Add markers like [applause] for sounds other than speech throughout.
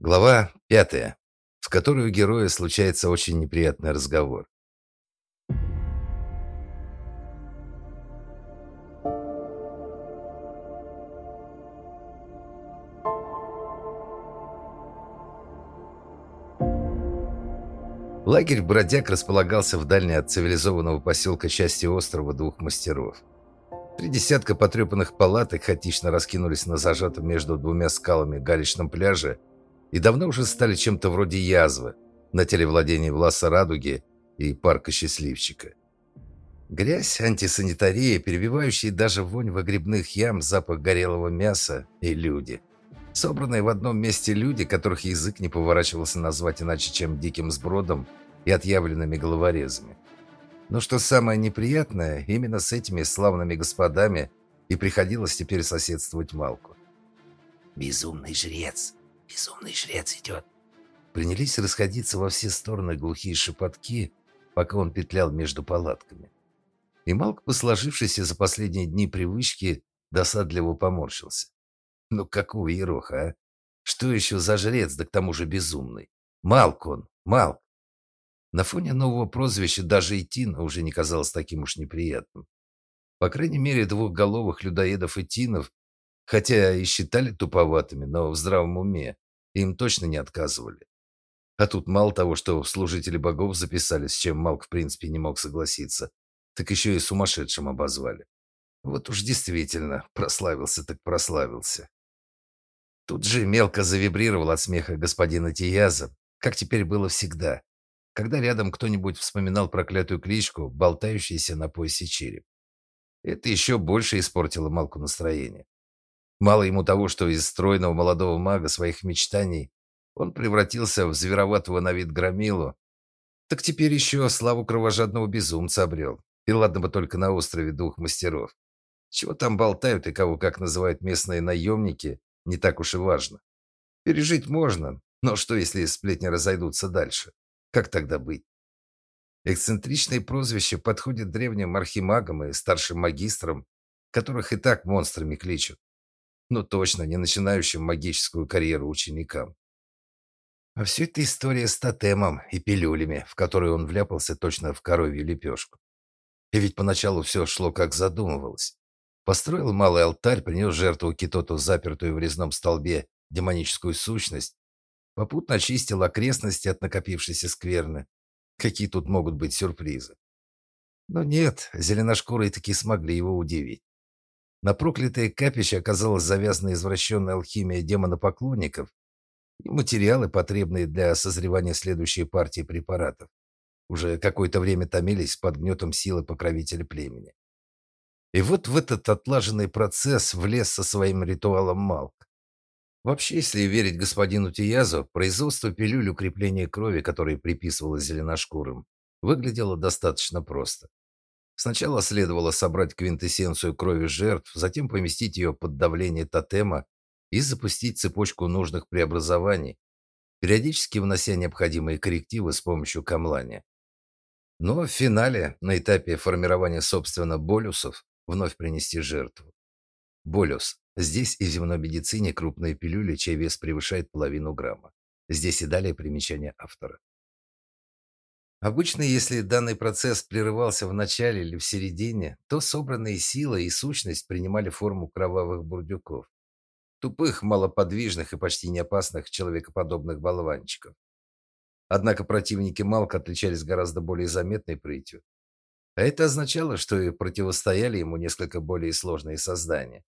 Глава пятая, в которой у героя случается очень неприятный разговор. Лагерь бродяг располагался в дальней от цивилизованного поселка части острова двух мастеров. Три десятка потрепанных палаток хаотично раскинулись на зажатом между двумя скалами галечном пляже и давно уже стали чем-то вроде язвы на теле владений Власа Радуги и парка Счастливчика. Грязь, антисанитария, перебивающие даже вонь выгребных ям, запах горелого мяса и люди. Собранные в одном месте люди, которых язык не поворачивался назвать иначе, чем диким сбродом и отъявленными головорезами. Но что самое неприятное, именно с этими славными господами и приходилось теперь соседствовать Малку. «Безумный жрец!» Безумный жрец идет. Принялись расходиться во все стороны глухие шепотки, пока он петлял между палатками. И Малк, по за последние дни привычки, досадливо поморщился. Ну какого ероха, а? Что еще за жрец, да к тому же безумный? Малк он, Малк. На фоне нового прозвища даже Итина уже не казалось таким уж неприятным. По крайней мере, двухголовых людоедов и тинов Хотя и считали туповатыми, но в здравом уме им точно не отказывали. А тут мало того, что служители богов записались, с чем Малк в принципе не мог согласиться, так еще и сумасшедшим обозвали. Вот уж действительно, прославился так прославился. Тут же мелко завибрировал от смеха господина Тияза, как теперь было всегда, когда рядом кто-нибудь вспоминал проклятую кличку, болтающийся на поясе череп. Это еще больше испортило Малку настроение. Мало ему того, что из стройного молодого мага своих мечтаний он превратился в звероватого на вид громилу, так теперь еще славу кровожадного безумца обрел. И ладно бы только на острове двух мастеров. Чего там болтают и кого как называют местные наемники, не так уж и важно. Пережить можно, но что если сплетни разойдутся дальше? Как тогда быть? Эксцентричное прозвище подходит древним архимагам и старшим магистрам, которых и так монстрами кличут но точно не начинающим магическую карьеру ученикам. А все это история с тотемом и пилюлями, в которые он вляпался точно в коровью лепешку. И ведь поначалу все шло как задумывалось. Построил малый алтарь, принес жертву китоту, запертую в резном столбе, демоническую сущность, попутно очистил окрестности от накопившейся скверны. Какие тут могут быть сюрпризы? Но нет, зеленошкурые таки смогли его удивить. На проклятое капище оказалась завязана извращенная алхимия демонопоклонников и материалы, потребные для созревания следующей партии препаратов. Уже какое-то время томились под гнетом силы покровителя племени. И вот в этот отлаженный процесс влез со своим ритуалом Малк. Вообще, если верить господину Тиязу, производство пилюль укрепления крови, которое приписывалось зеленошкурым, выглядело достаточно просто. Сначала следовало собрать квинтэссенцию крови жертв, затем поместить ее под давление тотема и запустить цепочку нужных преобразований, периодически внося необходимые коррективы с помощью камлания. Но в финале, на этапе формирования собственно болюсов, вновь принести жертву. Болюс. Здесь и в земной медицине крупные пилюли, чей вес превышает половину грамма. Здесь и далее примечание автора. Обычно, если данный процесс прерывался в начале или в середине, то собранные силы и сущность принимали форму кровавых бурдюков. Тупых, малоподвижных и почти неопасных человекоподобных болванчиков. Однако противники Малка отличались гораздо более заметной прытью. А это означало, что и противостояли ему несколько более сложные создания.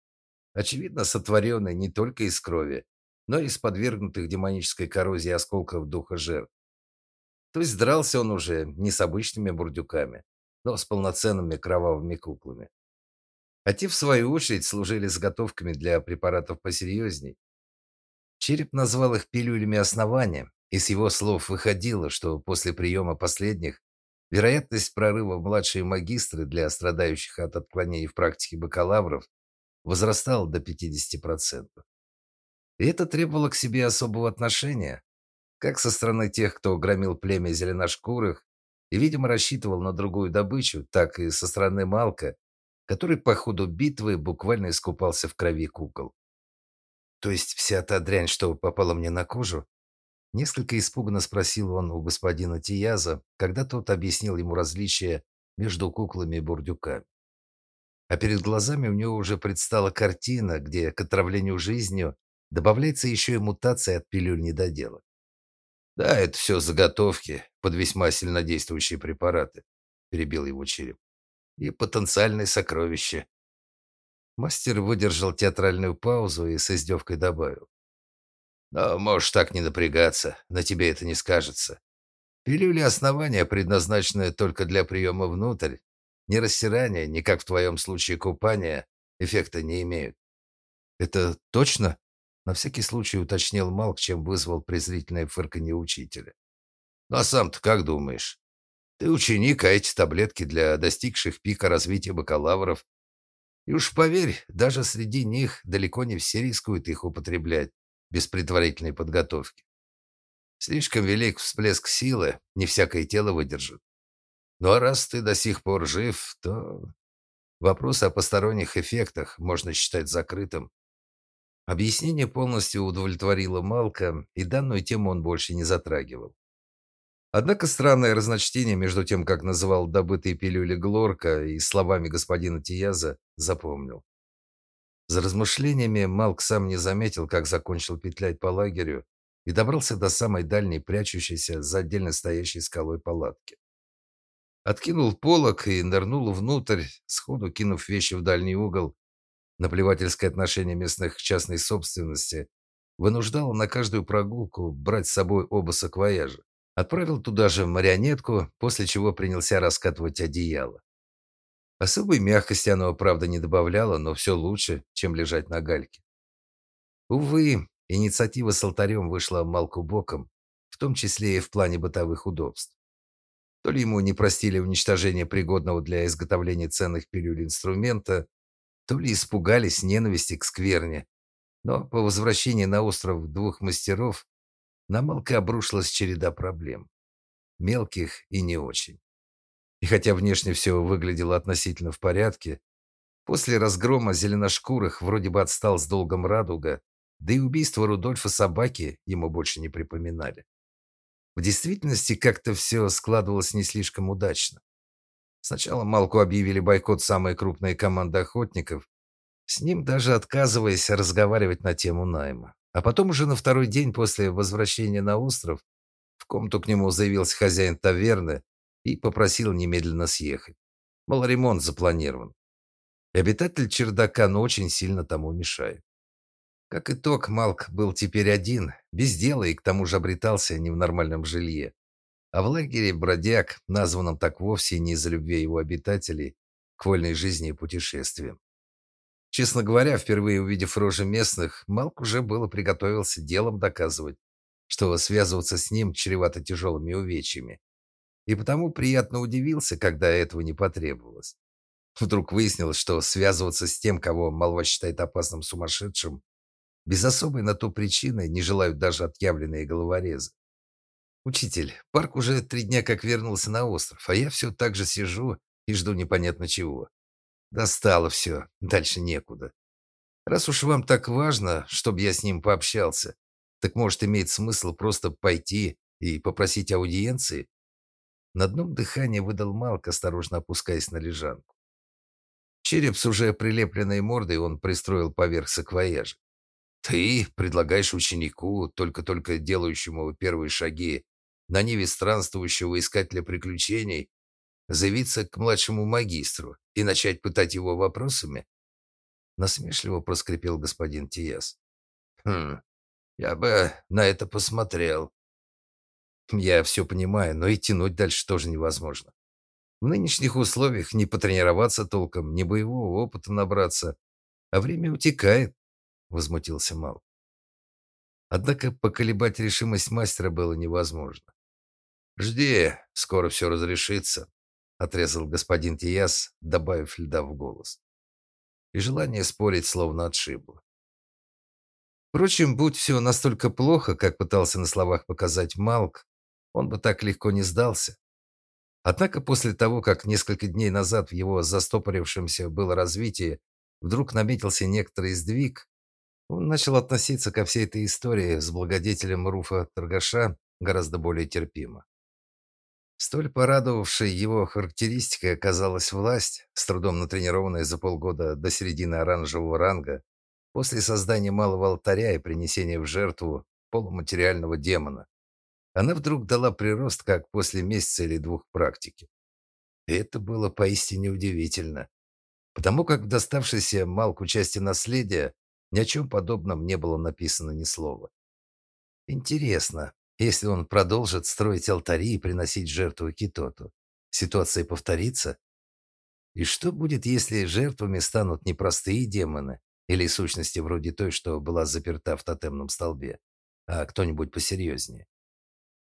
Очевидно, сотворенные не только из крови, но и из подвергнутых демонической коррозии осколков духа жертв. То есть дрался он уже не с обычными бурдюками, но с полноценными кровавыми куклами. А те, в свою очередь, служили заготовками для препаратов посерьезней. Череп назвал их пилюлями основания, и с его слов выходило, что после приема последних вероятность прорыва в младшие магистры для страдающих от отклонений в практике бакалавров возрастала до 50%. И это требовало к себе особого отношения, как со стороны тех, кто громил племя зеленошкурых и, видимо, рассчитывал на другую добычу, так и со стороны Малка, который по ходу битвы буквально искупался в крови кукол. То есть вся та дрянь, что попала мне на кожу, Несколько испуганно спросил он у господина Тияза, когда тот объяснил ему различия между куклами и бурдюками. А перед глазами у него уже предстала картина, где к отравлению жизнью добавляется еще и мутация от пилюль недоделок. Да, это все заготовки под весьма сильнодействующие препараты, перебил его череп. И потенциальное сокровище. Мастер выдержал театральную паузу и с издевкой добавил. Но можешь так не напрягаться, на тебе это не скажется. Пилюли основания предназначены только для приема внутрь. Ни растирания, ни, как в твоем случае, купания эффекта не имеют. Это точно? На всякий случай уточнил Малк, чем вызвал презрительное фырканье учителя. Ну а сам-то как думаешь? Ты ученик, а эти таблетки для достигших пика развития бакалавров. И уж поверь, даже среди них далеко не все рискуют их употреблять без предварительной подготовки. Слишком велик всплеск силы, не всякое тело выдержит. Ну а раз ты до сих пор жив, то вопрос о посторонних эффектах можно считать закрытым. Объяснение полностью удовлетворило Малка, и данную тему он больше не затрагивал. Однако странное разночтение между тем, как называл добытые пилюли Глорка, и словами господина Тияза запомнил. За размышлениями Малк сам не заметил, как закончил петлять по лагерю и добрался до самой дальней, прячущейся за отдельно стоящей скалой палатки. Откинул полог и нырнул внутрь, сходу кинув вещи в дальний угол. Наплевательское отношение местных к частной собственности вынуждало на каждую прогулку брать с собой оба саквояжа. Отправил туда же марионетку, после чего принялся раскатывать одеяло. Особой мягкости оно, правда, не добавляло, но все лучше, чем лежать на гальке. Увы, инициатива с алтарем вышла малку боком, в том числе и в плане бытовых удобств. То ли ему не простили уничтожение пригодного для изготовления ценных пилюль инструмента, то ли испугались ненависти к скверне. Но по возвращении на остров двух мастеров на Малка обрушилась череда проблем. Мелких и не очень. И хотя внешне все выглядело относительно в порядке, после разгрома зеленошкурых вроде бы отстал с долгом радуга, да и убийство Рудольфа собаки ему больше не припоминали. В действительности как-то все складывалось не слишком удачно. Сначала Малку объявили бойкот самые крупные команды охотников, с ним даже отказываясь разговаривать на тему найма. А потом уже на второй день после возвращения на остров в комнату к нему заявился хозяин таверны и попросил немедленно съехать. Мол, ремонт запланирован. И обитатель чердака, но очень сильно тому мешает. Как итог, Малк был теперь один, без дела и к тому же обретался не в нормальном жилье. А в лагере бродяг, названном так вовсе не из-за любви его обитателей к вольной жизни и путешествиям. Честно говоря, впервые увидев рожи местных, Малк уже было приготовился делом доказывать, что связываться с ним чревато тяжелыми увечьями и потому приятно удивился, когда этого не потребовалось. Вдруг выяснилось, что связываться с тем, кого молва считает опасным сумасшедшим, без особой на то причины не желают даже отъявленные головорезы. «Учитель, парк уже три дня как вернулся на остров, а я все так же сижу и жду непонятно чего. Достало все, дальше некуда. Раз уж вам так важно, чтобы я с ним пообщался, так может имеет смысл просто пойти и попросить аудиенции?» На одном дыхании выдал Малк, осторожно опускаясь на лежанку. Череп с уже прилепленной мордой он пристроил поверх саквояжа. «Ты предлагаешь ученику, только-только делающему первые шаги, на ниве странствующего искателя приключений, заявиться к младшему магистру и начать пытать его вопросами?» Насмешливо проскрипел господин Тиес. «Хм, я бы на это посмотрел», я все понимаю, но и тянуть дальше тоже невозможно. В нынешних условиях не потренироваться толком, ни боевого опыта набраться, а время утекает, возмутился Мал. Однако поколебать решимость мастера было невозможно. «Жди, скоро все разрешится», — отрезал господин Тияс, добавив льда в голос. И желание спорить словно отшибло. Впрочем, будь все настолько плохо, как пытался на словах показать Малк, он бы так легко не сдался. Однако после того, как несколько дней назад в его застопорившемся было развитии вдруг наметился некоторый сдвиг, Он начал относиться ко всей этой истории с благодетелем Руфа Торгаша гораздо более терпимо. Столь порадовавшей его характеристикой оказалась власть, с трудом натренированная за полгода до середины оранжевого ранга, после создания малого алтаря и принесения в жертву полуматериального демона. Она вдруг дала прирост, как после месяца или двух практики. И это было поистине удивительно, потому как в доставшейся Малку части наследия ни о чем подобном не было написано ни слова. Интересно, если он продолжит строить алтари и приносить жертву Китоту, ситуация повторится? И что будет, если жертвами станут не простые демоны или сущности вроде той, что была заперта в тотемном столбе, а кто-нибудь посерьезнее?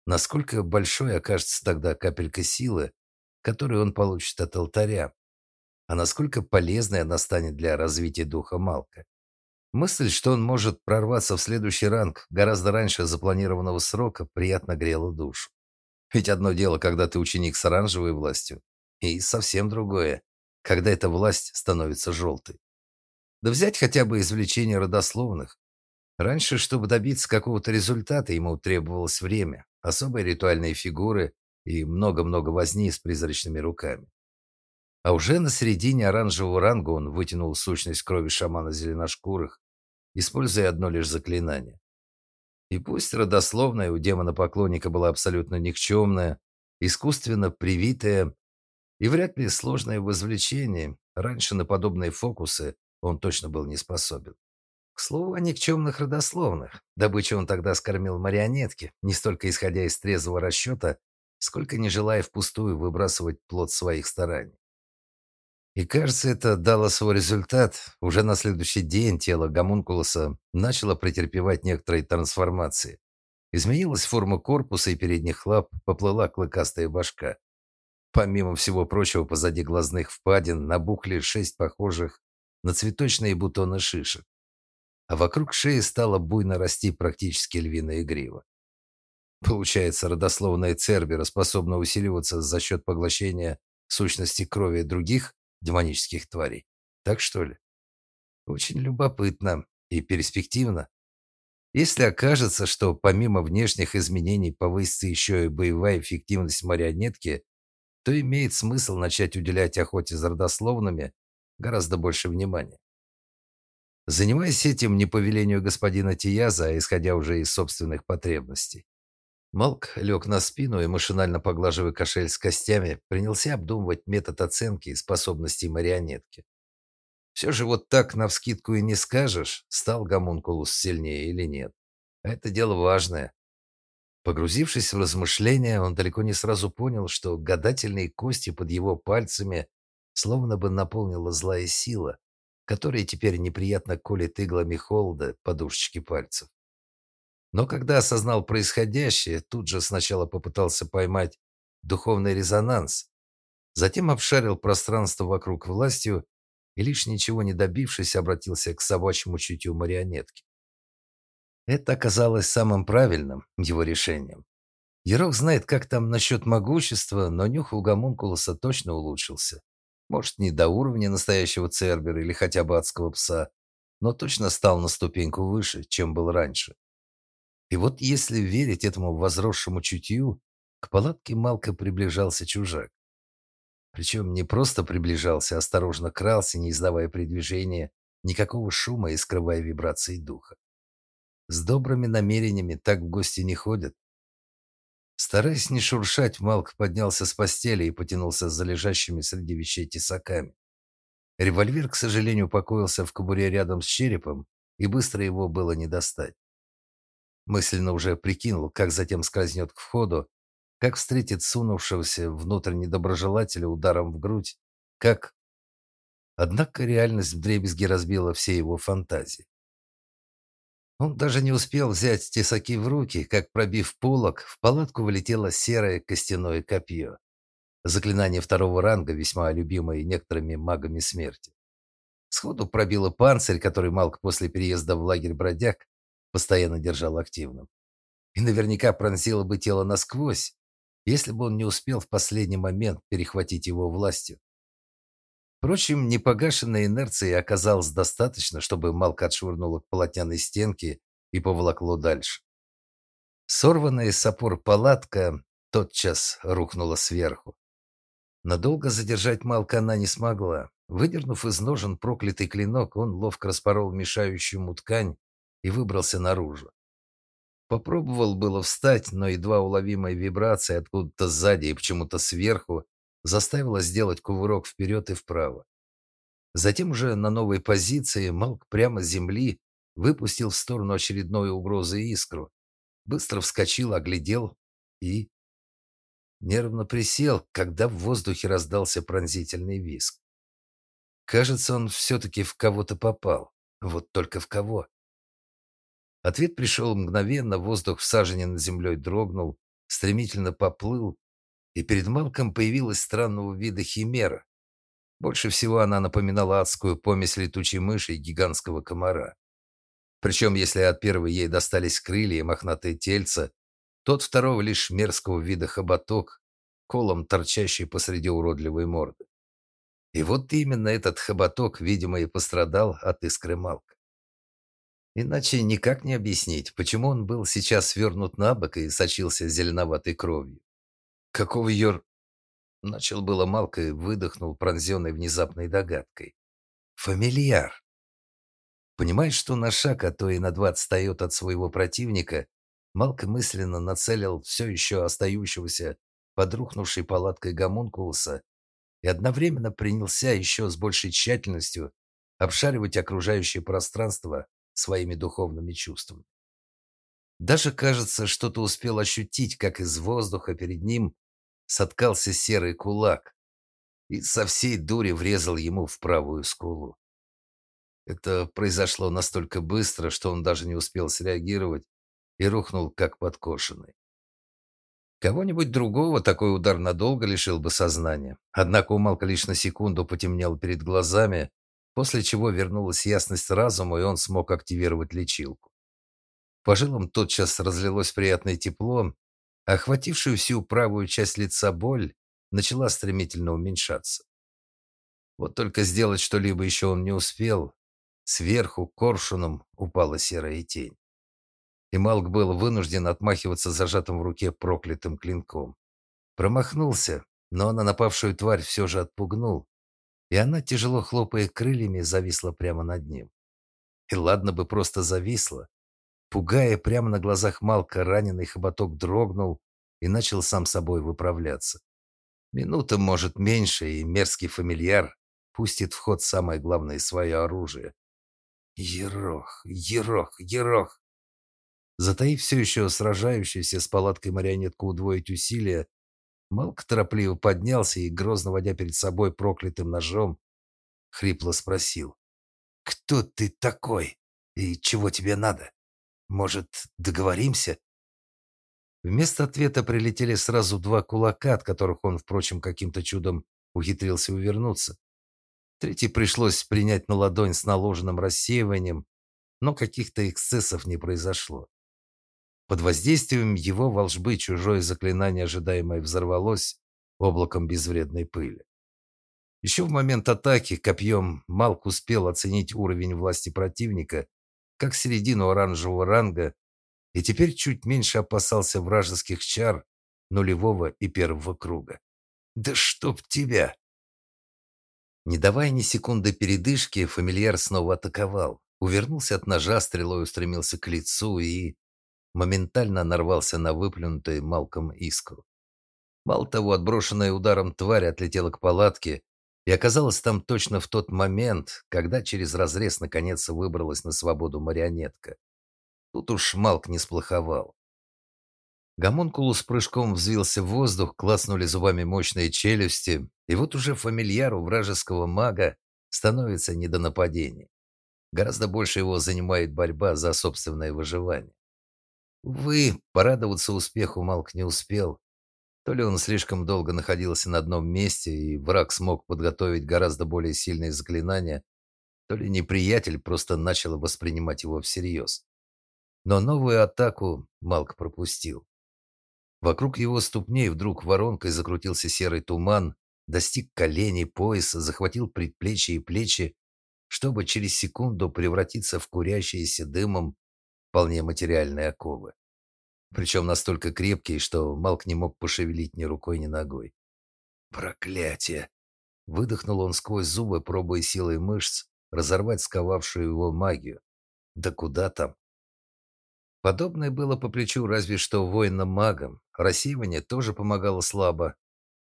Насколько большой окажется тогда капелька силы, которую он получит от алтаря, а насколько полезной она станет для развития духа Малка? Мысль, что он может прорваться в следующий ранг гораздо раньше запланированного срока, приятно грела душу. Ведь одно дело, когда ты ученик с оранжевой властью, и совсем другое, когда эта власть становится желтой. Да взять хотя бы извлечение родословных. Раньше, чтобы добиться какого-то результата, ему требовалось время, особые ритуальные фигуры и много-много возни с призрачными руками. А уже на середине оранжевого ранга он вытянул сущность крови шамана зеленошкурых используя одно лишь заклинание. И пусть родословная у демона-поклонника была абсолютно никчемная, искусственно привитая и вряд ли сложное в извлечении, раньше на подобные фокусы он точно был не способен. К слову о никчемных родословных, добычу он тогда скормил марионетке, не столько исходя из трезвого расчета, сколько не желая впустую выбрасывать плод своих стараний. И кажется, это дало свой результат. Уже на следующий день тело гомункулуса начало претерпевать некоторые трансформации. Изменилась форма корпуса и передних лап, поплыла клыкастая башка. Помимо всего прочего, позади глазных впадин набухли шесть похожих на цветочные бутоны шишек. А вокруг шеи стало буйно расти практически львиная грива. Получается, родословная Цербера способна усиливаться за счет поглощения сущности крови других демонических тварей. Так что ли? Очень любопытно и перспективно. Если окажется, что помимо внешних изменений повысится еще и боевая эффективность марионетки, то имеет смысл начать уделять охоте за родословными гораздо больше внимания. Занимаясь этим не по велению господина Тияза, а исходя уже из собственных потребностей. Малк лег на спину и, машинально поглаживая кошель с костями, принялся обдумывать метод оценки способностей марионетки. Все же вот так навскидку и не скажешь, стал гомункулус сильнее или нет. Это дело важное. Погрузившись в размышления, он далеко не сразу понял, что гадательные кости под его пальцами словно бы наполнила злая сила, которая теперь неприятно колет иглами холода подушечки пальцев. Но когда осознал происходящее, тут же сначала попытался поймать духовный резонанс, затем обшарил пространство вокруг властью и лишь ничего не добившись, обратился к собачьему чутью марионетки. Это оказалось самым правильным его решением. Ерох знает, как там насчет могущества, но нюх у гомункулуса точно улучшился. Может, не до уровня настоящего цербера или хотя бы адского пса, но точно стал на ступеньку выше, чем был раньше. И вот если верить этому возросшему чутью, к палатке Малка приближался чужак. Причем не просто приближался, а осторожно крался, не издавая при движении никакого шума и скрывая вибрации духа. С добрыми намерениями так в гости не ходят. Стараясь не шуршать, Малк поднялся с постели и потянулся за лежащими среди вещей тесаками. Револьвер, к сожалению, покоился в кобуре рядом с черепом, и быстро его было не достать. Мысленно уже прикинул, как затем скользнет к входу, как встретит сунувшегося внутрь недоброжелателя ударом в грудь, как... Однако реальность вдребезги разбила все его фантазии. Он даже не успел взять тесаки в руки, как, пробив полог, в палатку вылетело серое костяное копье. Заклинание второго ранга, весьма любимое некоторыми магами смерти. Сходу пробило панцирь, который Малк после переезда в лагерь бродяг постоянно держал активным. И наверняка пронзило бы тело насквозь, если бы он не успел в последний момент перехватить его властью. Впрочем, непогашенной инерции оказалось достаточно, чтобы Малка отшвырнула к полотняной стенке и поволокло дальше. Сорванная с опор палатка тотчас рухнула сверху. Надолго задержать Малка она не смогла. Выдернув из ножен проклятый клинок, он ловко распорол мешающую ему ткань и выбрался наружу. Попробовал было встать, но едва уловимая вибрация откуда-то сзади и почему-то сверху заставила сделать кувырок вперед и вправо. Затем уже на новой позиции Малк прямо с земли выпустил в сторону очередной угрозы искру. Быстро вскочил, оглядел и нервно присел, когда в воздухе раздался пронзительный визг. Кажется, он все-таки в кого-то попал. Вот только в кого. Ответ пришел мгновенно, воздух в сажене над землей дрогнул, стремительно поплыл, и перед Малком появилась странного вида химера. Больше всего она напоминала адскую помесь летучей мыши и гигантского комара. Причем, если от первой ей достались крылья и мохнатые тельца, тот второго лишь мерзкого вида хоботок, колом торчащий посреди уродливой морды. И вот именно этот хоботок, видимо, и пострадал от искры Малка. Иначе никак не объяснить, почему он был сейчас свернут на бок и сочился зеленоватой кровью. Какого ёр... Начал было Малка и выдохнул, пронзенный внезапной догадкой. Фамильяр. Понимая, что на шаг, а то и на два отстает от своего противника, Малка мысленно нацелил все еще остающегося под рухнувшей палаткой гомункулуса и одновременно принялся еще с большей тщательностью обшаривать окружающее пространство своими духовными чувствами. Даже, кажется, что-то успел ощутить, как из воздуха перед ним соткался серый кулак и со всей дури врезал ему в правую скулу. Это произошло настолько быстро, что он даже не успел среагировать и рухнул как подкошенный. Кого-нибудь другого такой удар надолго лишил бы сознания. Однако у Малка лишь на секунду потемнело перед глазами, после чего вернулась ясность разума, и он смог активировать лечилку. По жилам тотчас разлилось приятное тепло, охватившую всю правую часть лица боль начала стремительно уменьшаться. Вот только сделать что-либо еще он не успел. Сверху коршуном упала серая тень и Малк был вынужден отмахиваться зажатым в руке проклятым клинком. Промахнулся, но на напавшую тварь все же отпугнул, и она, тяжело хлопая крыльями, зависла прямо над ним. И ладно бы просто зависла. Пугая прямо на глазах Малка, раненый хоботок дрогнул и начал сам собой выправляться. Минута, может, меньше, и мерзкий фамильяр пустит в ход самое главное свое оружие. Ерох, ерох, ерох. Затаив все еще сражающуюся с палаткой марионетку удвоить усилия, Малк торопливо поднялся и, грозно водя перед собой проклятым ножом, хрипло спросил. «Кто ты такой? И чего тебе надо? Может, договоримся?» Вместо ответа прилетели сразу два кулака, от которых он, впрочем, каким-то чудом ухитрился увернуться. Третий пришлось принять на ладонь с наложенным рассеиванием, но каких-то эксцессов не произошло. Под воздействием его волшбы чужое заклинание ожидаемое взорвалось облаком безвредной пыли. Еще в момент атаки копьем Малк успел оценить уровень власти противника как середину оранжевого ранга и теперь чуть меньше опасался вражеских чар нулевого и первого круга. «Да чтоб тебя!» Не давая ни секунды передышки, фамильяр снова атаковал. Увернулся от ножа, стрелой устремился к лицу и моментально нарвался на выплюнутую Малком искру. Мало того, отброшенная ударом тварь отлетела к палатке и оказалась там точно в тот момент, когда через разрез наконец выбралась на свободу марионетка. Тут уж Малк не сплоховал. Гомункулус прыжком взвился в воздух, класнули зубами мощные челюсти, и вот уже фамильяру вражеского мага становится не до нападений. Гораздо больше его занимает борьба за собственное выживание. Увы, порадоваться успеху Малк не успел. То ли он слишком долго находился на одном месте, и враг смог подготовить гораздо более сильные заклинания, то ли неприятель просто начал воспринимать его всерьез. Но новую атаку Малк пропустил. Вокруг его ступней вдруг воронкой закрутился серый туман, достиг коленей, пояса, захватил предплечья и плечи, чтобы через секунду превратиться в курящиеся дымом вполне материальные оковы. Причем настолько крепкие, что Малк не мог пошевелить ни рукой, ни ногой. «Проклятие!» Выдохнул он сквозь зубы, пробуя силой мышц разорвать сковавшую его магию. Да куда там? Подобное было по плечу разве что воинам-магам. Рассеивание тоже помогало слабо.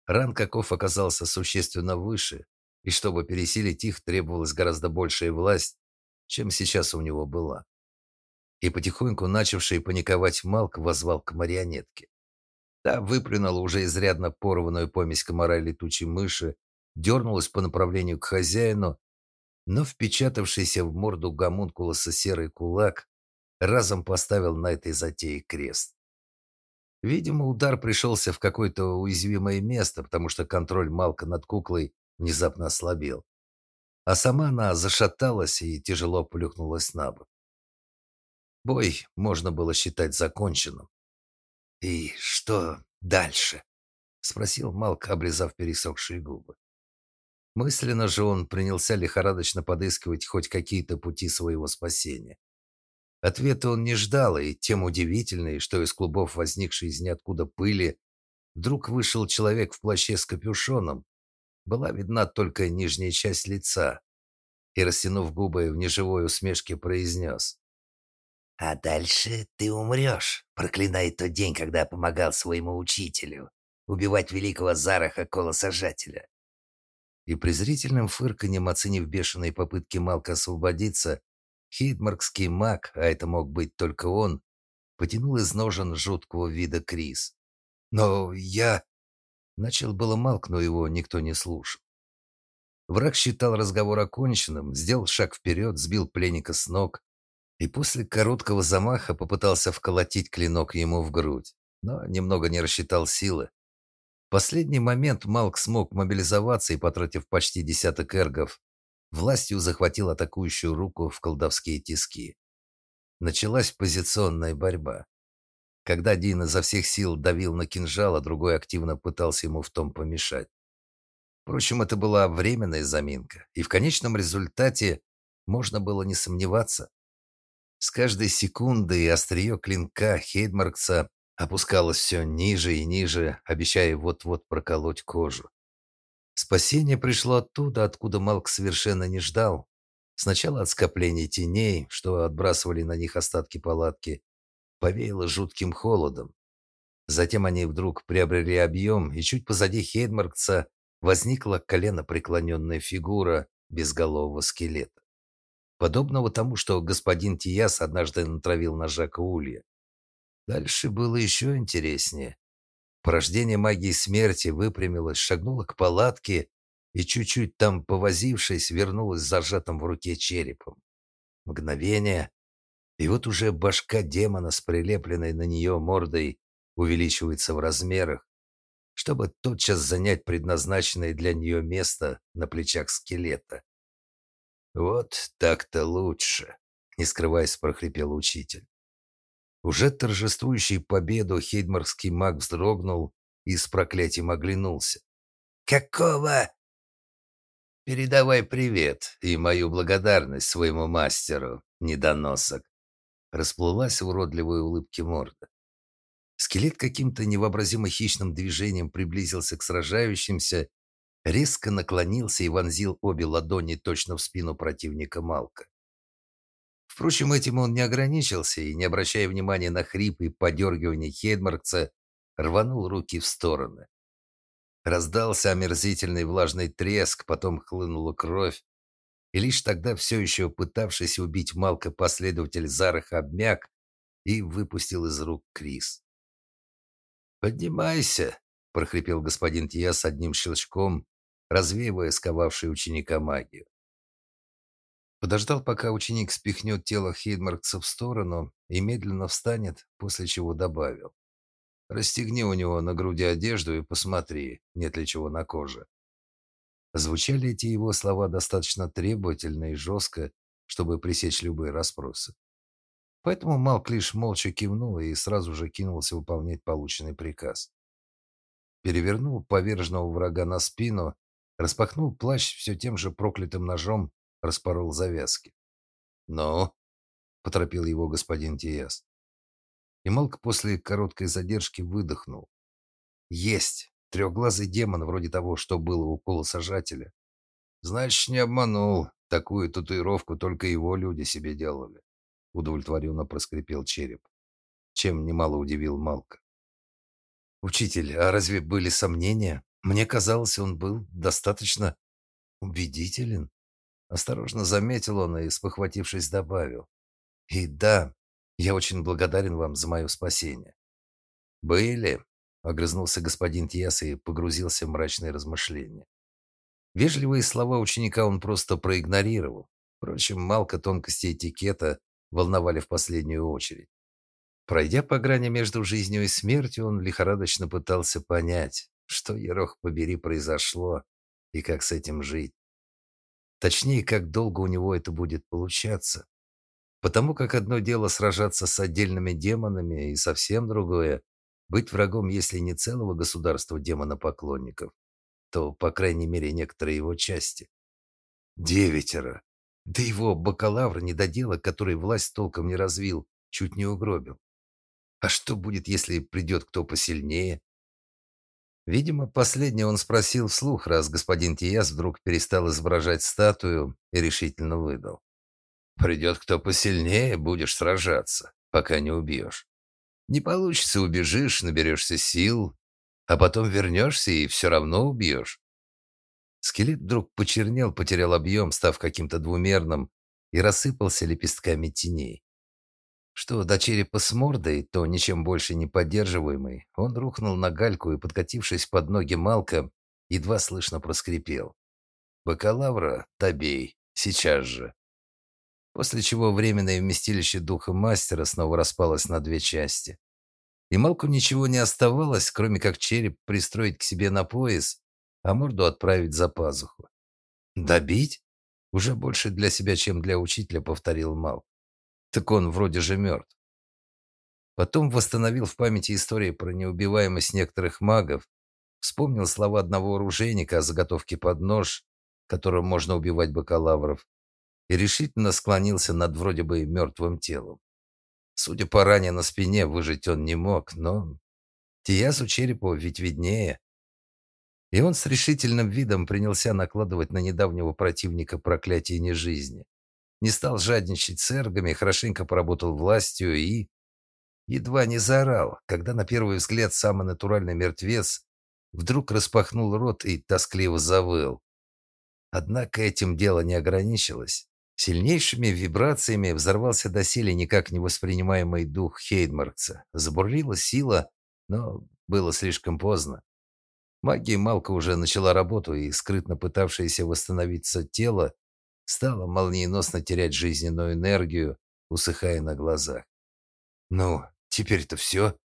Ранг оков оказался существенно выше, и чтобы пересилить их, требовалась гораздо большая власть, чем сейчас у него была. И потихоньку начавший паниковать Малк возвал к марионетке. Та выплюнула уже изрядно порванную помесь комара и летучей мыши дернулась по направлению к хозяину, но впечатавшийся в морду гомункулуса серый кулак разом поставил на этой затее крест. Видимо, удар пришелся в какое-то уязвимое место, потому что контроль Малка над куклой внезапно ослабел. А сама она зашаталась и тяжело плюхнулась на бок. Бой можно было считать законченным. «И что дальше?» — спросил Малк, облизав пересохшие губы. Мысленно же он принялся лихорадочно подыскивать хоть какие-то пути своего спасения. Ответа он не ждал, и тем удивительнее, что из клубов, возникшей из ниоткуда пыли, вдруг вышел человек в плаще с капюшоном. Была видна только нижняя часть лица, и, растянув губы в неживой усмешке, произнес. «А дальше ты умрешь, проклиная тот день, когда помогал своему учителю убивать великого Зараха Колосожателя и презрительным фырканьем, оценив бешеные попытки Малка освободиться, хейдмаркский маг, а это мог быть только он, потянул из ножен жуткого вида Крис. «Но я...» Начал было Малк, но его никто не слушал. Враг считал разговор оконченным, сделал шаг вперед, сбил пленника с ног и после короткого замаха попытался вколотить клинок ему в грудь, но немного не рассчитал силы последний момент Малк смог мобилизоваться и, потратив почти десяток эргов, властью захватил атакующую руку в колдовские тиски. Началась позиционная борьба. Когда один изо всех сил давил на кинжал, а другой активно пытался ему в том помешать. Впрочем, это была временная заминка, и в конечном результате можно было не сомневаться. С каждой секундой острие клинка Хейдмаркса опускалась все ниже и ниже, обещая вот-вот проколоть кожу. Спасение пришло оттуда, откуда Малк совершенно не ждал. Сначала от скопления теней, что отбрасывали на них остатки палатки, повеяло жутким холодом. Затем они вдруг приобрели объем, и чуть позади Хейдмаркса возникла колено преклоненная фигура безголового скелета. Подобного тому, что господин Тияс однажды натравил на Жака Улья. Дальше было еще интереснее. Порождение магии смерти выпрямилось, шагнуло к палатке и, чуть-чуть там повозившись, вернулось с зажатым в руке черепом. Мгновение, и вот уже башка демона с прилепленной на нее мордой увеличивается в размерах, чтобы тотчас занять предназначенное для нее место на плечах скелета. «Вот так-то лучше», — не скрываясь, прохрипел учитель. Уже торжествующий победу хейдмарский маг вздрогнул и с проклятием оглянулся. «Какого?» «Передавай привет и мою благодарность своему мастеру, недоносок!» Расплылась в уродливой улыбке морда. Скелет каким-то невообразимо хищным движением приблизился к сражающимся, резко наклонился и вонзил обе ладони точно в спину противника Малка. Впрочем, этим он не ограничился и, не обращая внимания на хрип и подергивание Хейдмаркса, рванул руки в стороны. Раздался омерзительный влажный треск, потом хлынула кровь, и лишь тогда все еще пытавшийся убить Малка последователь Зараха обмяк и выпустил из рук Крис. «Поднимайся!» – прохрипел господин Тиас одним щелчком, развеивая сковавший ученика магию. Подождал, пока ученик спихнет тело Хейдмаркса в сторону и медленно встанет, после чего добавил. «Расстегни у него на груди одежду и посмотри, нет ли чего на коже». Звучали эти его слова достаточно требовательно и жестко, чтобы пресечь любые расспросы. Поэтому Малк лишь молча кивнул и сразу же кинулся выполнять полученный приказ. перевернул поверженного врага на спину, распахнул плащ все тем же проклятым ножом, распорол завязки. «Ну?» — поторопил его господин Тиес. И Малк после короткой задержки выдохнул. «Есть! Трехглазый демон, вроде того, что было у полусажателя. Значит, не обманул. Такую татуировку только его люди себе делали. Удовлетворенно проскрипел череп, чем немало удивил Малка. Учитель, а разве были сомнения? Мне казалось, он был достаточно убедителен. Осторожно заметил он и, спохватившись, добавил. И да, я очень благодарен вам за мое спасение. Были, огрызнулся господин Тьяс и погрузился в мрачные размышления. Вежливые слова ученика он просто проигнорировал. Впрочем, малко тонкости этикета волновали в последнюю очередь. Пройдя по грани между жизнью и смертью, он лихорадочно пытался понять, что, ерох побери, произошло и как с этим жить. Точнее, как долго у него это будет получаться. Потому как одно дело сражаться с отдельными демонами, и совсем другое быть врагом, если не целого государства демонопоклонников, то, по крайней мере, некоторые его части. Девятеро. Да его бакалавр недоделок, который власть толком не развил, чуть не угробил. А что будет, если придет кто посильнее? Видимо, последнее он спросил вслух, раз господин Тияс вдруг перестал изображать статую и решительно выдал. «Придет кто посильнее, будешь сражаться, пока не убьешь. Не получится, убежишь, наберешься сил, а потом вернешься и все равно убьешь. Скелет вдруг почернел, потерял объем, став каким-то двумерным, и рассыпался лепестками теней. Что до черепа с мордой, то ничем больше не поддерживаемый, он рухнул на гальку и, подкатившись под ноги Малка, едва слышно проскрипел. «Бакалавра, табей, сейчас же!» После чего временное вместилище духа мастера снова распалось на две части. И Малку ничего не оставалось, кроме как череп пристроить к себе на пояс, а морду отправить за пазуху. «Добить?» Уже больше для себя, чем для учителя, повторил Мал. Так он вроде же мертв. Потом восстановил в памяти истории про неубиваемость некоторых магов, вспомнил слова одного оружейника о заготовке под нож, которым можно убивать бакалавров, и решительно склонился над вроде бы мертвым телом. Судя по ране на спине, выжить он не мог, но Тиязу Черепову ведь виднее. И он с решительным видом принялся накладывать на недавнего противника проклятие нежизни. Не стал жадничать с эргами, хорошенько поработал властью и... Едва не заорал, когда на первый взгляд самый натуральный мертвец вдруг распахнул рот и тоскливо завыл. Однако этим дело не ограничилось. Сильнейшими вибрациями взорвался доселе никак не воспринимаемый дух Хейдмаркса. Забурлила сила, но было слишком поздно. Магия Малка уже начала работу, и скрытно пытавшееся восстановиться тело стало молниеносно терять жизненную энергию, усыхая на глазах. «Ну, теперь-то все?»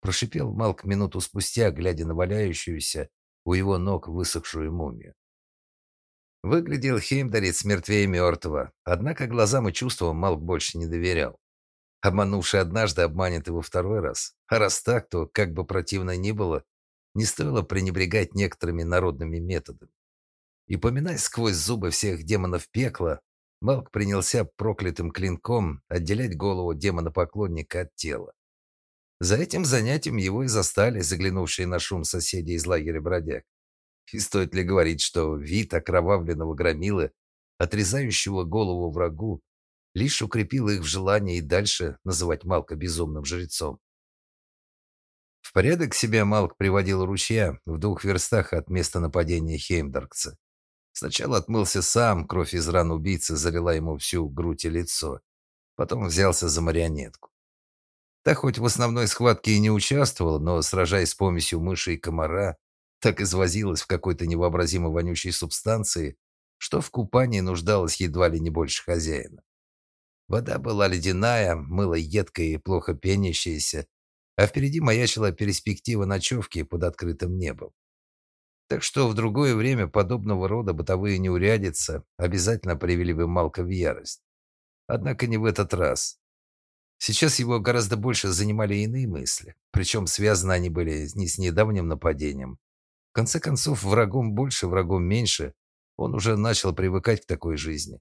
Прошипел Малк минуту спустя, глядя на валяющуюся у его ног высохшую мумию. Выглядел Хеймдарец мертвее мертвого, однако глазам и чувствам Малк больше не доверял. Обманувший однажды обманет его второй раз. А раз так, то, как бы противно ни было, не стоило пренебрегать некоторыми народными методами. И поминая сквозь зубы всех демонов пекла, Малк принялся проклятым клинком отделять голову демона-поклонника от тела. За этим занятием его и застали заглянувшие на шум соседи из лагеря бродяг. И стоит ли говорить, что вид окровавленного громилы, отрезающего голову врагу, лишь укрепил их в желании и дальше называть Малка безумным жрецом. В порядок себя Малк приводил ручья в двух верстах от места нападения Хеймдаркца. Сначала отмылся сам, кровь из ран убийцы залила ему всю грудь и лицо. Потом взялся за марионетку. Та хоть в основной схватке и не участвовала, но, сражаясь с помощью мыши и комара, так извозилась в какой-то невообразимо вонючей субстанции, что в купании нуждалась едва ли не больше хозяина. Вода была ледяная, мыло едкое и плохо пенящееся, а впереди маячила перспектива ночевки под открытым небом. Так что в другое время подобного рода бытовые неурядицы обязательно привели бы Малка в ярость. Однако не в этот раз. Сейчас его гораздо больше занимали иные мысли, причем связаны они были не с недавним нападением. В конце концов, врагом больше, врагом меньше, он уже начал привыкать к такой жизни.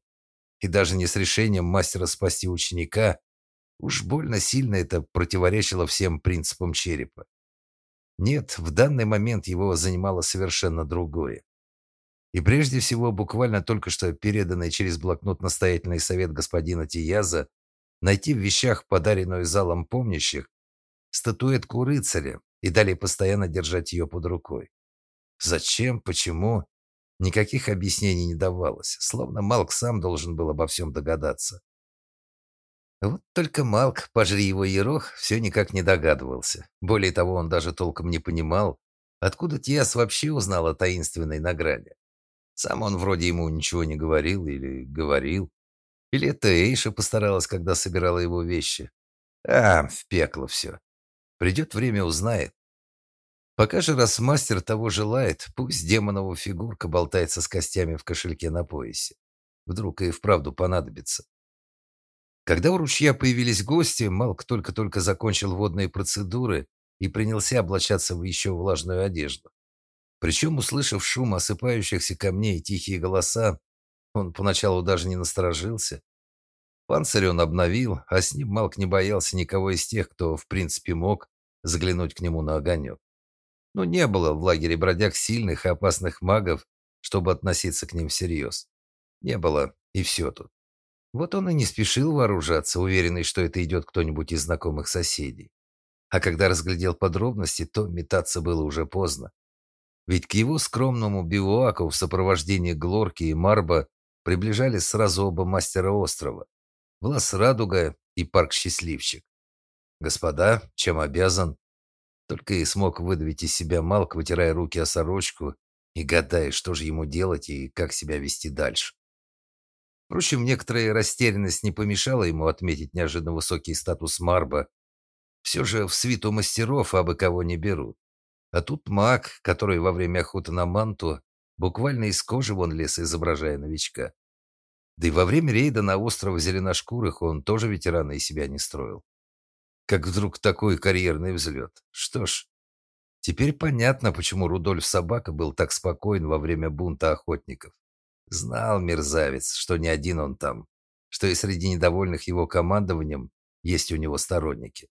И даже не с решением мастера спасти ученика, уж больно сильно это противоречило всем принципам черепа. Нет, в данный момент его занимало совершенно другое. И прежде всего, буквально только что переданный через блокнот настоятельный совет господина Тияза найти в вещах, подаренную залом помнящих, статуэтку рыцаря и далее постоянно держать ее под рукой. Зачем, почему? Никаких объяснений не давалось, словно Малк сам должен был обо всем догадаться. Вот только Малк, пожри его ерох, все никак не догадывался. Более того, он даже толком не понимал, откуда Тиас вообще узнал о таинственной награде. Сам он вроде ему ничего не говорил или говорил. Или это Эйша постаралась, когда собирала его вещи. А, в пекло все. Придет время, узнает. Пока же раз мастер того желает, пусть демонова фигурка болтается с костями в кошельке на поясе. Вдруг и вправду понадобится. Когда у ручья появились гости, Малк только-только закончил водные процедуры и принялся облачаться в еще влажную одежду. Причем, услышав шум осыпающихся камней и тихие голоса, он поначалу даже не насторожился. Панцирь он обновил, а с ним Малк не боялся никого из тех, кто, в принципе, мог заглянуть к нему на огонек. Но не было в лагере бродяг сильных и опасных магов, чтобы относиться к ним всерьез. Не было, и все тут. Вот он и не спешил вооружаться, уверенный, что это идет кто-нибудь из знакомых соседей. А когда разглядел подробности, то метаться было уже поздно. Ведь к его скромному бивуаку в сопровождении Глорки и Марба приближались сразу оба мастера острова. Влас Радуга и Парк Счастливчик. «Господа, чем обязан?» Только и смог выдавить из себя Малк, вытирая руки о сорочку и гадая, что же ему делать и как себя вести дальше. Впрочем, некоторая растерянность не помешала ему отметить неожиданно высокий статус Марба. Все же в свиту мастеров абы кого не берут. А тут маг, который во время охоты на манту буквально из кожи вон лез, изображая новичка. Да и во время рейда на остров Зеленошкурых он тоже ветерана из себя не строил. Как вдруг такой карьерный взлет. Что ж, теперь понятно, почему Рудольф Собака был так спокоен во время бунта охотников. Знал мерзавец, что не один он там, что и среди недовольных его командованием есть у него сторонники.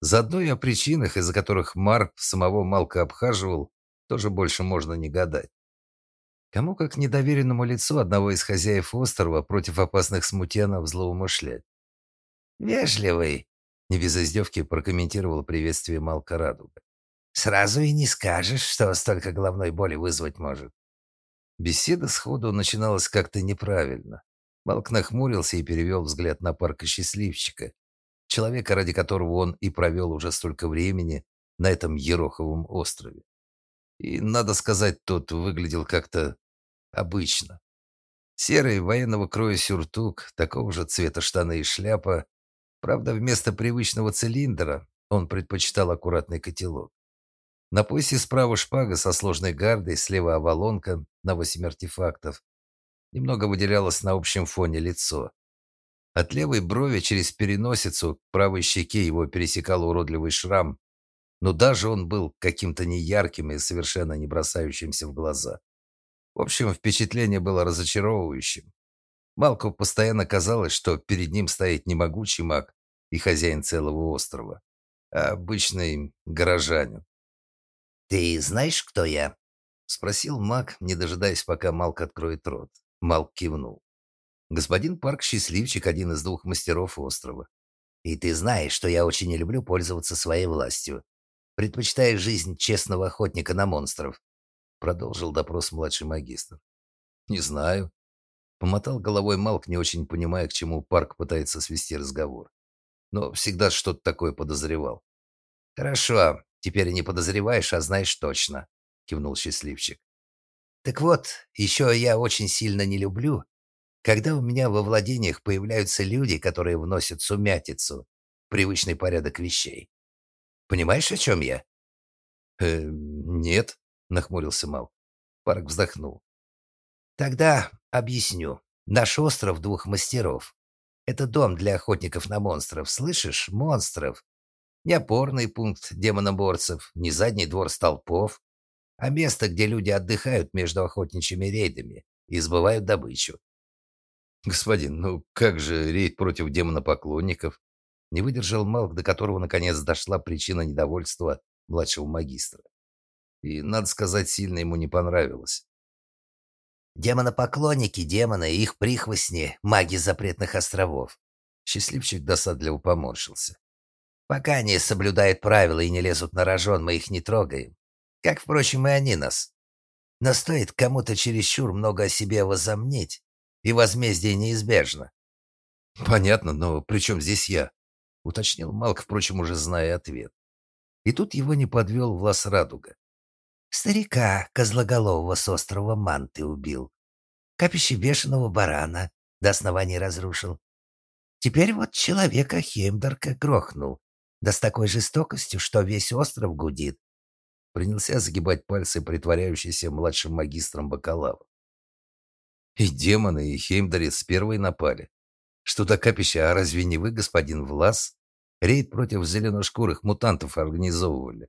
Заодно и о причинах, из-за которых Марк самого Малка обхаживал, тоже больше можно не гадать. Кому как недоверенному лицу одного из хозяев острова против опасных смутьянов злоумышлять. «Вежливый», не без издевки прокомментировал приветствие Малка Радуга. «Сразу и не скажешь, что столько головной боли вызвать может». Беседа сходу начиналась как-то неправильно. Малк нахмурился и перевел взгляд на парка счастливчика, человека, ради которого он и провел уже столько времени на этом Ероховом острове. И, надо сказать, тот выглядел как-то обычно. Серый военного кроя сюртук, такого же цвета штаны и шляпа, Правда, вместо привычного цилиндра он предпочитал аккуратный котелок. На поясе справа шпага со сложной гардой, слева авалонка на восемь артефактов. Немного выделялось на общем фоне лицо. От левой брови через переносицу к правой щеке его пересекал уродливый шрам, но даже он был каким-то неярким и совершенно не бросающимся в глаза. В общем, впечатление было разочаровывающим. Малку постоянно казалось, что перед ним стоит не могучий маг и хозяин целого острова, а обычный горожанин. «Ты знаешь, кто я?» — спросил маг, не дожидаясь, пока Малк откроет рот. Малк кивнул. «Господин Парк Счастливчик, один из двух мастеров острова. И ты знаешь, что я очень не люблю пользоваться своей властью. Предпочитаю жизнь честного охотника на монстров», — продолжил допрос младший магистр. «Не знаю», Помотал головой Малк, не очень понимая, к чему Парк пытается свести разговор. Но всегда что-то такое подозревал. «Хорошо, теперь не подозреваешь, а знаешь точно», — кивнул счастливчик. «Так вот, еще я очень сильно не люблю, когда у меня во владениях появляются люди, которые вносят сумятицу привычный порядок вещей. Понимаешь, о чем я?» «Э, нет», — нахмурился Мал. Парк вздохнул. Тогда объясню. Наш остров двух мастеров. Это дом для охотников на монстров, слышишь? Монстров. Не опорный пункт демоноборцев, не задний двор столпов, а место, где люди отдыхают между охотничьими рейдами и сбывают добычу. Господин, ну как же рейд против демонопоклонников? Не выдержал Малк, до которого наконец дошла причина недовольства младшего магистра. И, надо сказать, сильно ему не понравилось. Демонопоклонники, демоны и их прихвостни, маги запретных островов. Счастливчик досадливо поморщился. Пока они соблюдают правила и не лезут на рожон, мы их не трогаем. Как, впрочем, и они нас. Но стоит кому-то чересчур много о себе возомнить, и возмездие неизбежно. Понятно, но при чем здесь я? Уточнил Малк, впрочем, уже зная ответ. И тут его не подвел Влас Радуга. Старика Козлоголового с острова Манты убил. Капище бешеного барана до основания разрушил. Теперь вот человека Хемберга грохнул. Да с такой жестокостью, что весь остров гудит. Принялся загибать пальцы, притворяющийся младшим магистром бакалавра. И демоны, и Хеймдарец первые напали. Что до капища, а разве не вы, господин Влас? Рейд против зеленошкурых мутантов организовывали.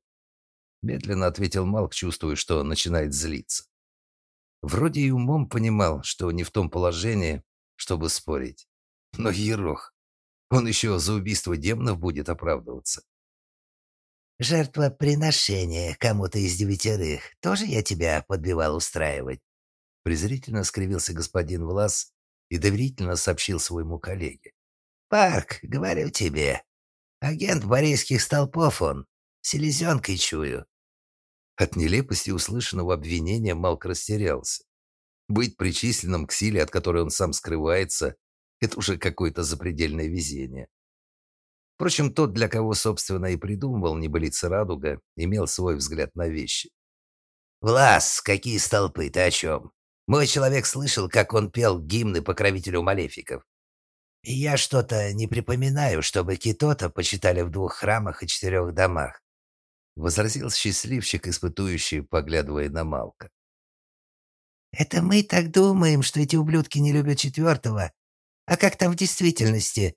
Медленно ответил Малк, чувствуя, что начинает злиться. Вроде и умом понимал, что не в том положении, чтобы спорить. Но ерох. Он еще за убийство демонов будет оправдываться. «Жертвоприношение кому-то из девятерых. Тоже я тебя подбивал устраивать?» Презрительно скривился господин Влас и доверительно сообщил своему коллеге. «Парк, говорю тебе. Агент Борейских столпов он. Селезенкой чую. От нелепости услышанного обвинения Малк растерялся. Быть причисленным к силе, от которой он сам скрывается, это уже какое-то запредельное везение. Впрочем, тот, для кого, собственно, и придумывал небылица радуга, имел свой взгляд на вещи. «Влас, какие столпы, ты о чем? Мой человек слышал, как он пел гимны покровителю малефиков. Я что-то не припоминаю, чтобы Китота почитали в двух храмах и четырех домах. Возразил счастливчик, испытующий, поглядывая на Малка. «Это мы так думаем, что эти ублюдки не любят четвертого. А как там в действительности?»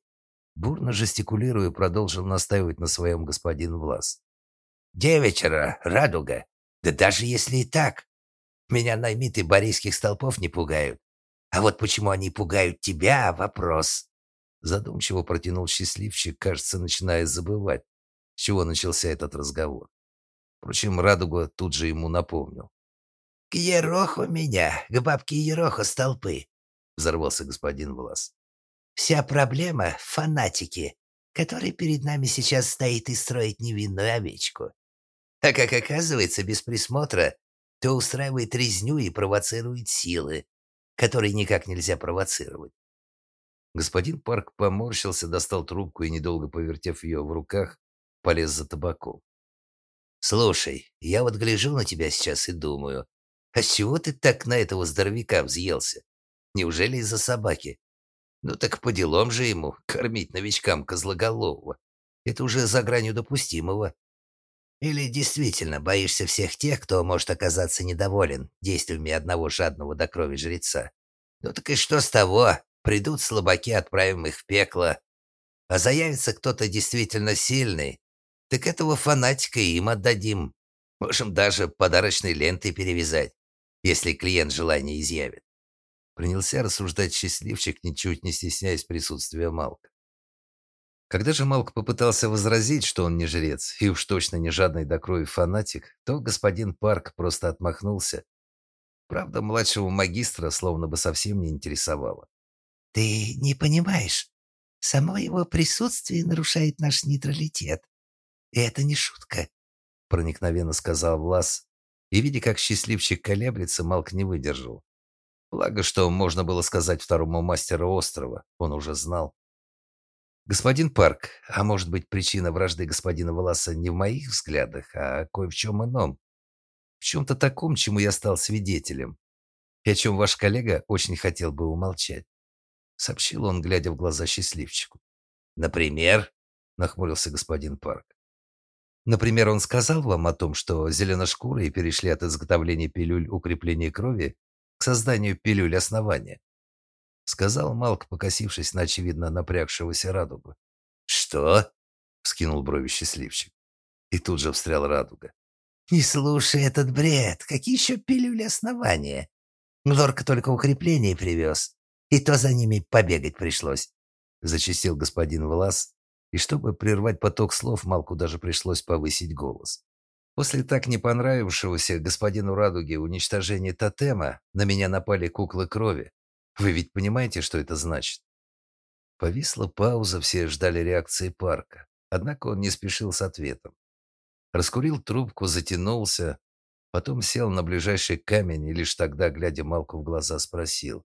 Бурно жестикулируя, продолжил настаивать на своем господин Влас. «Девятера, радуга. Да даже если и так. Меня наймиты борейских столпов не пугают. А вот почему они пугают тебя — вопрос». Задумчиво протянул счастливчик, кажется, начиная забывать, с чего начался этот разговор. Впрочем, Радуга тут же ему напомнил. «К Ероху меня, к бабке Ероху с толпы», — взорвался господин Влас. «Вся проблема — фанатики, которые перед нами сейчас стоит и строит невинную овечку. А как оказывается, без присмотра, то устраивает резню и провоцирует силы, которые никак нельзя провоцировать. Господин Парк поморщился, достал трубку и, недолго повертев ее в руках, полез за табаком. «Слушай, я вот гляжу на тебя сейчас и думаю, а с чего ты так на этого здоровяка взъелся? Неужели из-за собаки? Ну так по делам же ему [laughs] кормить новичкам козлоголового. Это уже за гранью допустимого. Или действительно боишься всех тех, кто может оказаться недоволен действиями одного жадного до крови жреца? Ну так и что с того? Придут слабаки, отправим их в пекло. А заявится кто-то действительно сильный, так этого фанатика им отдадим. Можем даже подарочной лентой перевязать, если клиент желание изъявит. Принялся рассуждать счастливчик, ничуть не стесняясь присутствия Малка. Когда же Малк попытался возразить, что он не жрец и уж точно не жадный до крови фанатик, то господин Парк просто отмахнулся. Правда, младшего магистра словно бы совсем не интересовало. «Ты не понимаешь, само его присутствие нарушает наш нейтралитет. И это не шутка, проникновенно сказал Влас. И видя, как счастливчик колеблется, Малк не выдержал. Благо, что можно было сказать второму мастеру острова, он уже знал. Господин Парк, а может быть, причина вражды господина Власа не в моих взглядах, а кое в чем ином. В чем-то таком, чему я стал свидетелем. И о чем ваш коллега очень хотел бы умолчать. Сообщил он, глядя в глаза счастливчику. Например, нахмурился господин Парк. Например, он сказал вам о том, что зеленошкурые перешли от изготовления пилюль укрепления крови к созданию пилюль основания. сказал Малк, покосившись на очевидно напрягшегося радугу. «Что?» — вскинул брови счастливчик. И тут же встрял радуга. «Не слушай этот бред. Какие еще пилюли основания? Глорка только укрепление привез. И то за ними побегать пришлось», — зачистил господин Влас. И чтобы прервать поток слов, Малку даже пришлось повысить голос. После так не понравившегося господину Радуге уничтожения тотема на меня напали куклы крови. Вы ведь понимаете, что это значит? Повисла пауза, все ждали реакции парка. Однако он не спешил с ответом. Раскурил трубку, затянулся, потом сел на ближайший камень и лишь тогда, глядя Малку в глаза, спросил.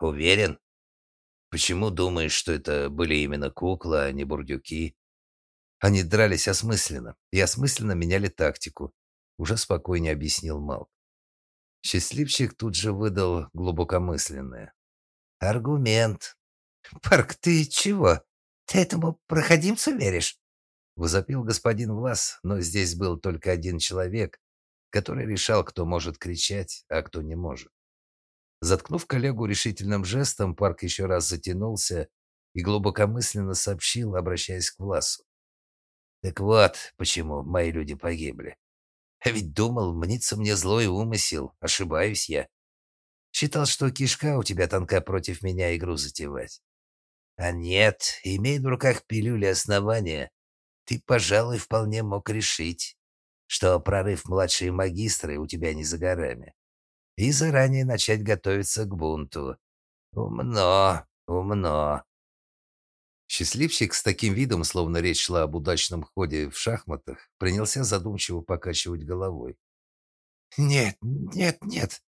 «Уверен? Почему думаешь, что это были именно куклы, а не бурдюки?» Они дрались осмысленно и осмысленно меняли тактику, уже спокойнее объяснил Малк. Счастливчик тут же выдал глубокомысленное. «Аргумент. Парк, ты чего? Ты этому проходимцу веришь?» Возопил господин Влас, но здесь был только один человек, который решал, кто может кричать, а кто не может. Заткнув коллегу решительным жестом, Парк еще раз затянулся и глубокомысленно сообщил, обращаясь к Власу. «Так вот, почему мои люди погибли. А ведь думал, мнится мне злой умысел, ошибаюсь я. Считал, что кишка у тебя тонка против меня игру затевать. А нет, имея в руках пилюли основания, ты, пожалуй, вполне мог решить, что прорыв младшей магистры у тебя не за горами. И заранее начать готовиться к бунту. Умно, умно. Счастливчик с таким видом, словно речь шла об удачном ходе в шахматах, принялся задумчиво покачивать головой. «Нет, нет, нет!»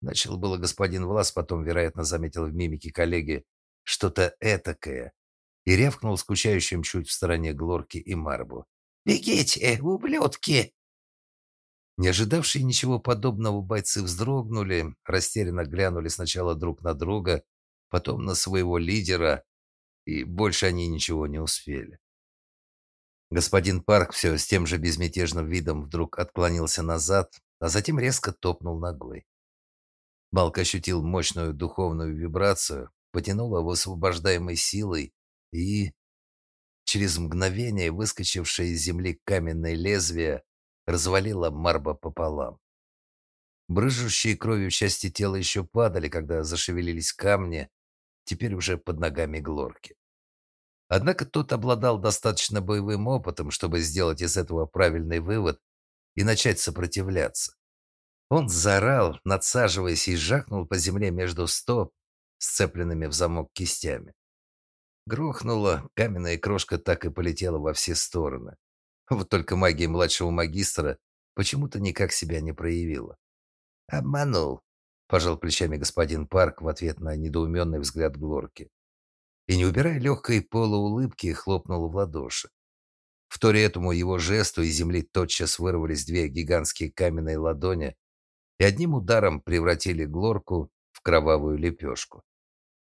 Начал было господин Влас, потом, вероятно, заметил в мимике коллеги что-то этакое и рявкнул скучающим чуть в стороне Глорки и Марбу. «Бегите, ублюдки!» Не ожидавшие ничего подобного бойцы вздрогнули, растерянно глянули сначала друг на друга, потом на своего лидера, и больше они ничего не успели. Господин Парк все с тем же безмятежным видом вдруг отклонился назад, а затем резко топнул ногой. Балк ощутил мощную духовную вибрацию, потянул его освобождаемой силой и... Через мгновение выскочившее из земли каменное лезвие развалило Марба пополам. Брыжущие кровью части тела еще падали, когда зашевелились камни, теперь уже под ногами Глорки. Однако тот обладал достаточно боевым опытом, чтобы сделать из этого правильный вывод и начать сопротивляться. Он заорал, надсаживаясь и жахнул по земле между стоп, сцепленными в замок кистями. Грохнула, каменная крошка так и полетела во все стороны. Вот только магия младшего магистра почему-то никак себя не проявила. «Обманул», пожал плечами господин Парк в ответ на недоуменный взгляд Глорки. И не убирая легкой полуулыбки, хлопнул в ладоши. Вторе этому его жесту из земли тотчас вырвались две гигантские каменные ладони и одним ударом превратили Глорку в кровавую лепешку.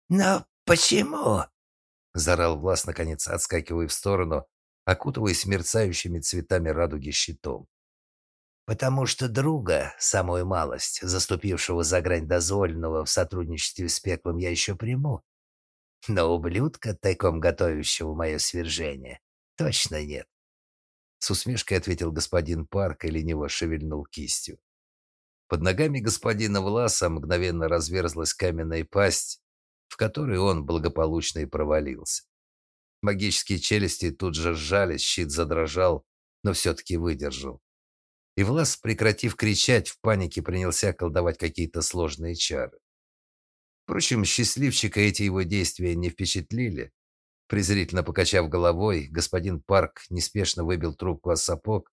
«Но почему?» – заорал Влас, наконец отскакивая в сторону, окутываясь мерцающими цветами радуги щитом потому что друга, самую малость, заступившего за грань дозволенного в сотрудничестве с пеклом, я еще приму. Но ублюдка, тайком готовящего мое свержение, точно нет. С усмешкой ответил господин Парк и лениво шевельнул кистью. Под ногами господина Власа мгновенно разверзлась каменная пасть, в которой он благополучно и провалился. Магические челюсти тут же сжались, щит задрожал, но все-таки выдержал. И Влас, прекратив кричать, в панике принялся колдовать какие-то сложные чары. Впрочем, счастливчика эти его действия не впечатлили. Презрительно покачав головой, господин Парк неспешно выбил трубку о сапог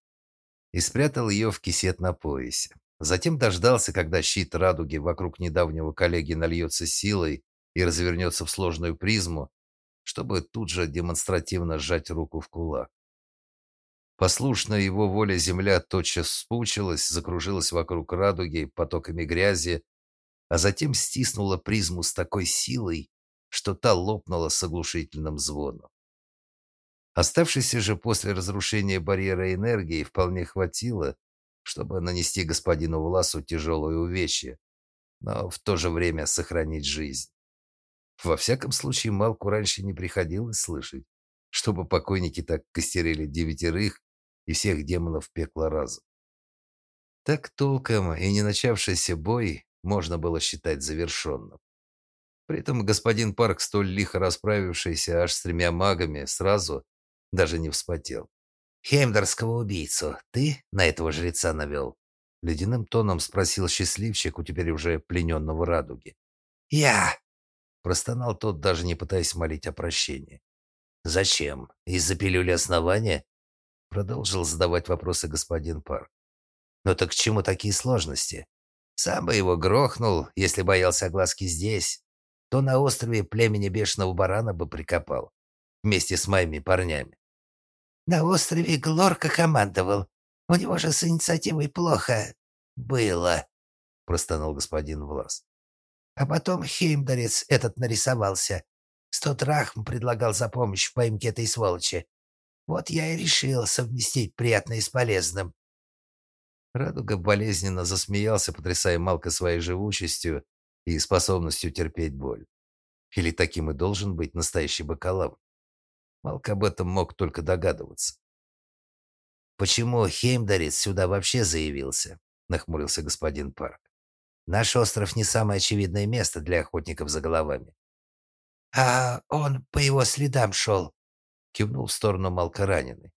и спрятал ее в кисет на поясе. Затем дождался, когда щит радуги вокруг недавнего коллеги нальется силой и развернется в сложную призму, чтобы тут же демонстративно сжать руку в кулак. Послушная его воле земля тотчас спучилась, закружилась вокруг радуги потоками грязи, а затем стиснула призму с такой силой, что та лопнула с оглушительным звоном. Оставшейся же после разрушения барьера энергии вполне хватило, чтобы нанести господину Власу тяжелое увечье, но в то же время сохранить жизнь. Во всяком случае, Малку раньше не приходилось слышать, чтобы покойники так костерили девятерых и всех демонов пекла разом. Так толком и не начавшийся бой можно было считать завершенным. При этом господин Парк, столь лихо расправившийся аж с тремя магами, сразу даже не вспотел. «Хеймдерского убийцу ты на этого жреца навел?» Ледяным тоном спросил счастливчик у теперь уже плененного радуги. «Я!» – простонал тот, даже не пытаясь молить о прощении. «Зачем? Из-за пилюли основания?» – продолжил задавать вопросы господин Парк. «Ну так к чему такие сложности? Сам бы его грохнул, если боялся огласки здесь, то на острове племени Бешеного Барана бы прикопал, вместе с моими парнями. На острове Глорка командовал. У него же с инициативой плохо было, простонал господин Влас. А потом Хеймдорец этот нарисовался. Сто драхм предлагал за помощь в поимке этой сволочи. Вот я и решил совместить приятное с полезным. Радуга болезненно засмеялся, потрясая Малка своей живучестью и способностью терпеть боль. Или таким и должен быть настоящий бакалавр. Малк об этом мог только догадываться. «Почему Хеймдорец сюда вообще заявился?» – нахмурился господин Парк. «Наш остров не самое очевидное место для охотников за головами». «А он по его следам шел», – кивнул в сторону Малка раненый.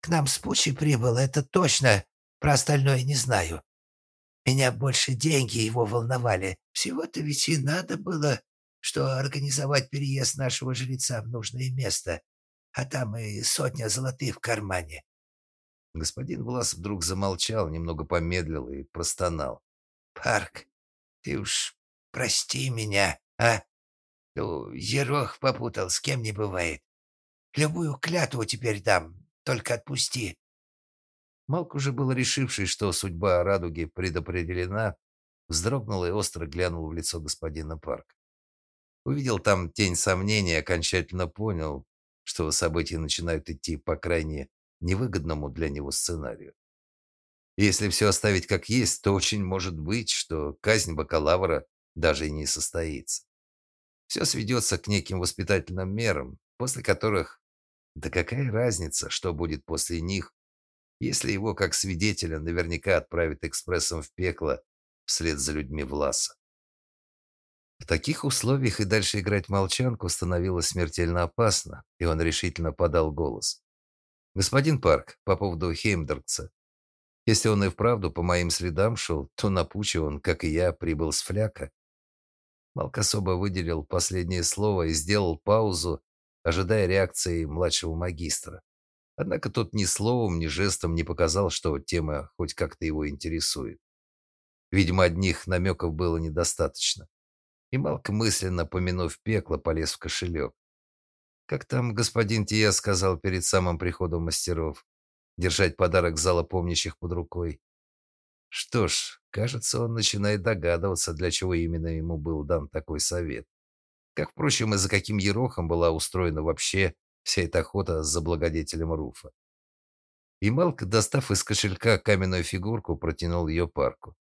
«К нам с Пучей прибыл, это точно. Про остальное не знаю. Меня больше деньги его волновали. Всего-то ведь и надо было, что организовать переезд нашего жреца в нужное место а там и сотня золотых в кармане. Господин Влас вдруг замолчал, немного помедлил и простонал. «Парк, ты уж прости меня, а? Ну, Ерох попутал, с кем не бывает. Любую клятву теперь дам, только отпусти». Малк, уже был решивший, что судьба радуги предопределена, вздрогнул и остро глянул в лицо господина Парка. Увидел там тень сомнения, окончательно понял, что события начинают идти по крайне невыгодному для него сценарию. Если все оставить как есть, то очень может быть, что казнь бакалавра даже и не состоится. Все сведется к неким воспитательным мерам, после которых да какая разница, что будет после них, если его как свидетеля наверняка отправят экспрессом в пекло вслед за людьми Власа. В таких условиях и дальше играть молчанку становилось смертельно опасно, и он решительно подал голос. «Господин Парк, по поводу Хеймдергца. Если он и вправду по моим следам шел, то на он, как и я, прибыл с фляка». Малк особо выделил последнее слово и сделал паузу, ожидая реакции младшего магистра. Однако тот ни словом, ни жестом не показал, что тема хоть как-то его интересует. Видимо, одних намеков было недостаточно. И Малк, мысленно помянув пекло, полез в кошелек. Как там господин Тия сказал перед самым приходом мастеров, держать подарок зала помнящих под рукой. Что ж, кажется, он начинает догадываться, для чего именно ему был дан такой совет. Как, впрочем, и за каким ерохом была устроена вообще вся эта охота за благодетелем Руфа. И Малк, достав из кошелька каменную фигурку, протянул ее парку.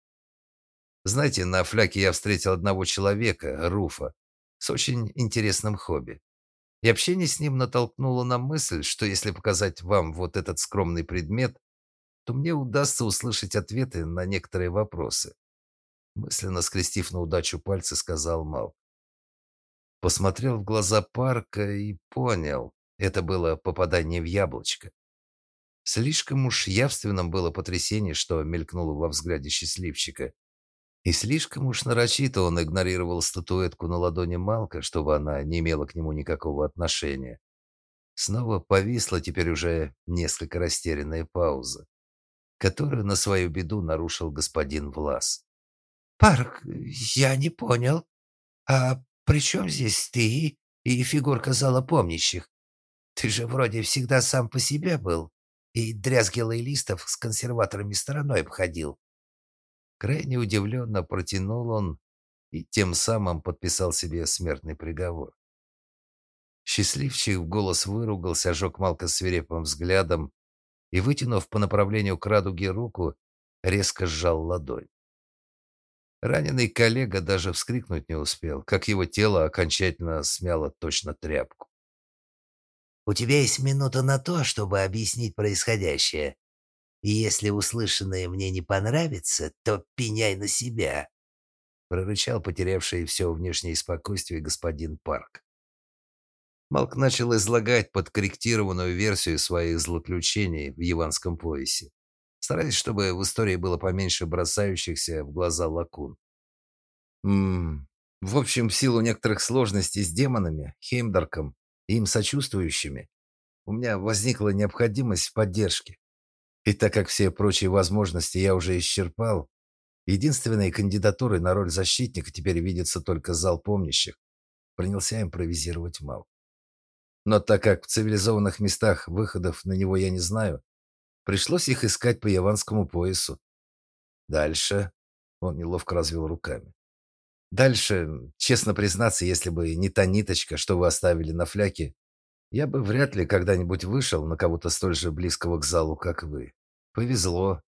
Знаете, на фляке я встретил одного человека, Руфа, с очень интересным хобби. И общение с ним натолкнуло на мысль, что если показать вам вот этот скромный предмет, то мне удастся услышать ответы на некоторые вопросы. Мысленно скрестив на удачу пальцы, сказал Мал. Посмотрел в глаза парка и понял, это было попадание в яблочко. Слишком уж явственным было потрясение, что мелькнуло во взгляде счастливчика. И слишком уж нарочито он игнорировал статуэтку на ладони Малка, чтобы она не имела к нему никакого отношения. Снова повисла теперь уже несколько растерянная пауза, которую на свою беду нарушил господин Влас. «Парк, я не понял. А при чем здесь ты и фигурка зала помнящих? Ты же вроде всегда сам по себе был и дрязги лоялистов с консерваторами стороной обходил». Крайне удивленно протянул он и тем самым подписал себе смертный приговор. Счастливчик в голос выругался, ожег Малка свирепым взглядом и, вытянув по направлению к радуге руку, резко сжал ладонь. Раненый коллега даже вскрикнуть не успел, как его тело окончательно смяло точно тряпку. «У тебя есть минута на то, чтобы объяснить происходящее. И если услышанное мне не понравится, то пеняй на себя», прорычал потерявший все внешнее спокойствие господин Парк. Малк начал излагать подкорректированную версию своих злоключений в Яванском поясе стараясь, чтобы в истории было поменьше бросающихся в глаза лакун. Ммм, в общем, в силу некоторых сложностей с демонами, Хеймдарком и им сочувствующими, у меня возникла необходимость в поддержке. И так как все прочие возможности я уже исчерпал, единственной кандидатурой на роль защитника теперь видится только зал помнящих. Принялся импровизировать Мал. Но так как в цивилизованных местах выходов на него я не знаю, Пришлось их искать по яванскому поясу. Дальше он неловко развел руками. Дальше, честно признаться, если бы не та ниточка, что вы оставили на фляке, я бы вряд ли когда-нибудь вышел на кого-то столь же близкого к залу, как вы. Повезло.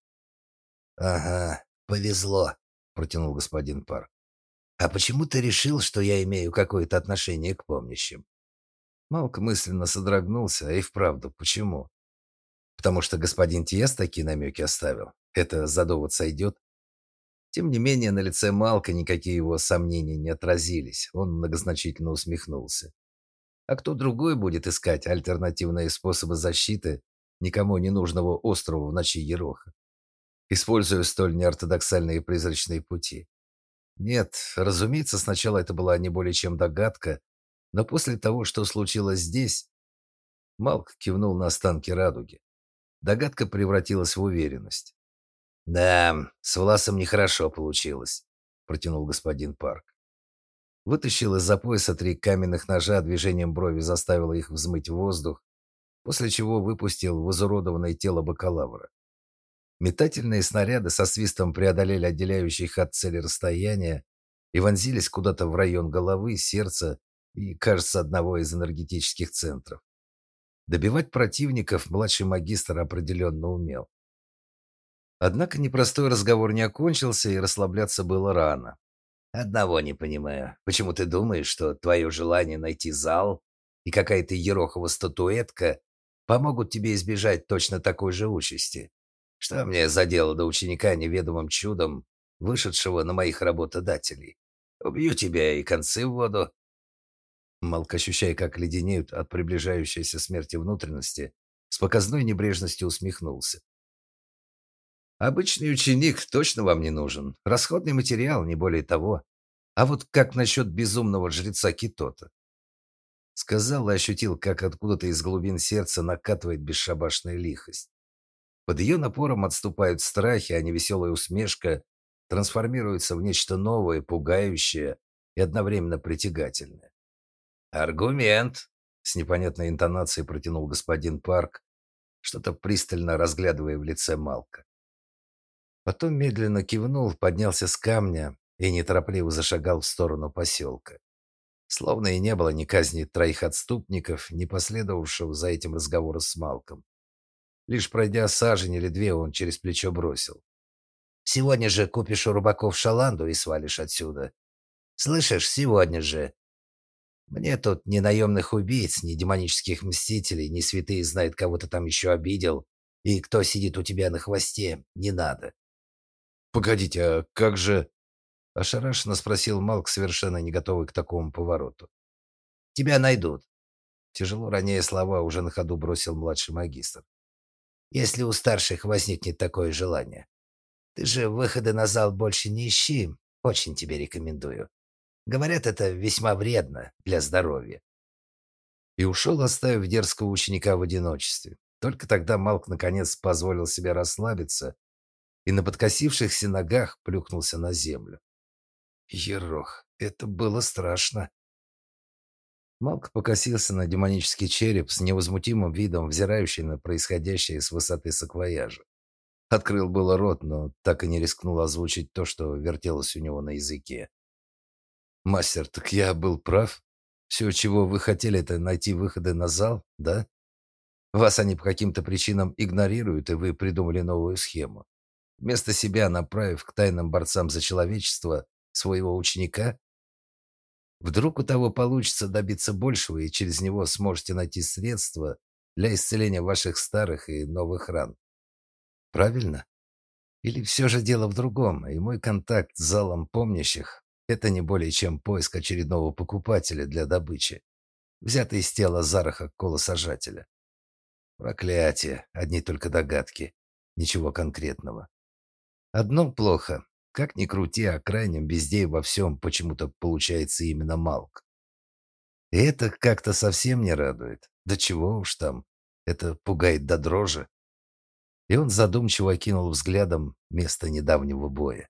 Ага, повезло, протянул господин Пар. А почему ты решил, что я имею какое-то отношение к помнящим? Малк мысленно содрогнулся, а и вправду, почему? Потому что господин Тиес такие намеки оставил. Это за довод сойдет? Тем не менее, на лице Малка никакие его сомнения не отразились. Он многозначительно усмехнулся. А кто другой будет искать альтернативные способы защиты никому не нужного острова в ночи Ероха, используя столь неортодоксальные призрачные пути? Нет, разумеется, сначала это была не более чем догадка, но после того, что случилось здесь, Малк кивнул на останки радуги. Догадка превратилась в уверенность. «Да, с Власом нехорошо получилось», — протянул господин Парк. Вытащил из-за пояса три каменных ножа, движением брови заставил их взмыть в воздух, после чего выпустил в изуродованное тело бакалавра. Метательные снаряды со свистом преодолели отделяющие их от цели расстояние и вонзились куда-то в район головы, сердца и, кажется, одного из энергетических центров. Добивать противников младший магистр определенно умел. Однако непростой разговор не окончился, и расслабляться было рано. «Одного не понимаю. Почему ты думаешь, что твое желание найти зал и какая-то ерохова статуэтка помогут тебе избежать точно такой же участи? Что мне за дело до ученика неведомым чудом, вышедшего на моих работодателей? Убью тебя и концы в воду, Малк, ощущая, как леденеют от приближающейся смерти внутренности, с показной небрежностью усмехнулся. Обычный ученик точно вам не нужен. Расходный материал, не более того. А вот как насчет безумного жреца Китота? Сказал и ощутил, как откуда-то из глубин сердца накатывает бесшабашная лихость. Под ее напором отступают страхи, а невеселая усмешка трансформируется в нечто новое, пугающее и одновременно притягательное. «Аргумент», — с непонятной интонацией протянул господин Парк, что-то пристально разглядывая в лице Малка. Потом медленно кивнул, поднялся с камня и неторопливо зашагал в сторону поселка. Словно и не было ни казни троих отступников, ни последовавшего за этим разговора с Малком. Лишь пройдя сажень или две, он через плечо бросил. «Сегодня же купишь у рыбаков шаланду и свалишь отсюда. Слышишь, сегодня же. Мне тут ни наемных убийц, ни демонических мстителей, ни святые знают, кого то там еще обидел, и кто сидит у тебя на хвосте, не надо. Погодите, а как же ошарашенно спросил Малк, совершенно не готовый к такому повороту. Тебя найдут. Тяжело роняя слова, уже на ходу бросил младший магистр. Если у старших возникнет такое желание. Ты же выходы на зал больше не ищи, очень тебе рекомендую. Говорят, это весьма вредно для здоровья. И ушел, оставив дерзкого ученика в одиночестве. Только тогда Малк наконец позволил себе расслабиться и на подкосившихся ногах плюхнулся на землю. Ерох, это было страшно. Малк покосился на демонический череп с невозмутимым видом, взирающий на происходящее с высоты саквояжа. Открыл было рот, но так и не рискнул озвучить то, что вертелось у него на языке. Мастер, так я был прав. Все, чего вы хотели, это найти выходы на зал, да? Вас они по каким-то причинам игнорируют, и вы придумали новую схему. вместо себя направив к тайным борцам за человечество своего ученика? Вдруг у того получится добиться большего, и через него сможете найти средства для исцеления ваших старых и новых ран. Правильно? Или все же дело в другом, и мой контакт с залом помнящих – это не более чем поиск очередного покупателя для добычи, взятый из тела Зараха колосажателя. Проклятие, одни только догадки, ничего конкретного. Одно плохо, как ни крути, а крайним везде во всем почему-то получается именно Малк. И это как-то совсем не радует. Да чего уж там, это пугает до дрожи. И он задумчиво окинул взглядом место недавнего боя.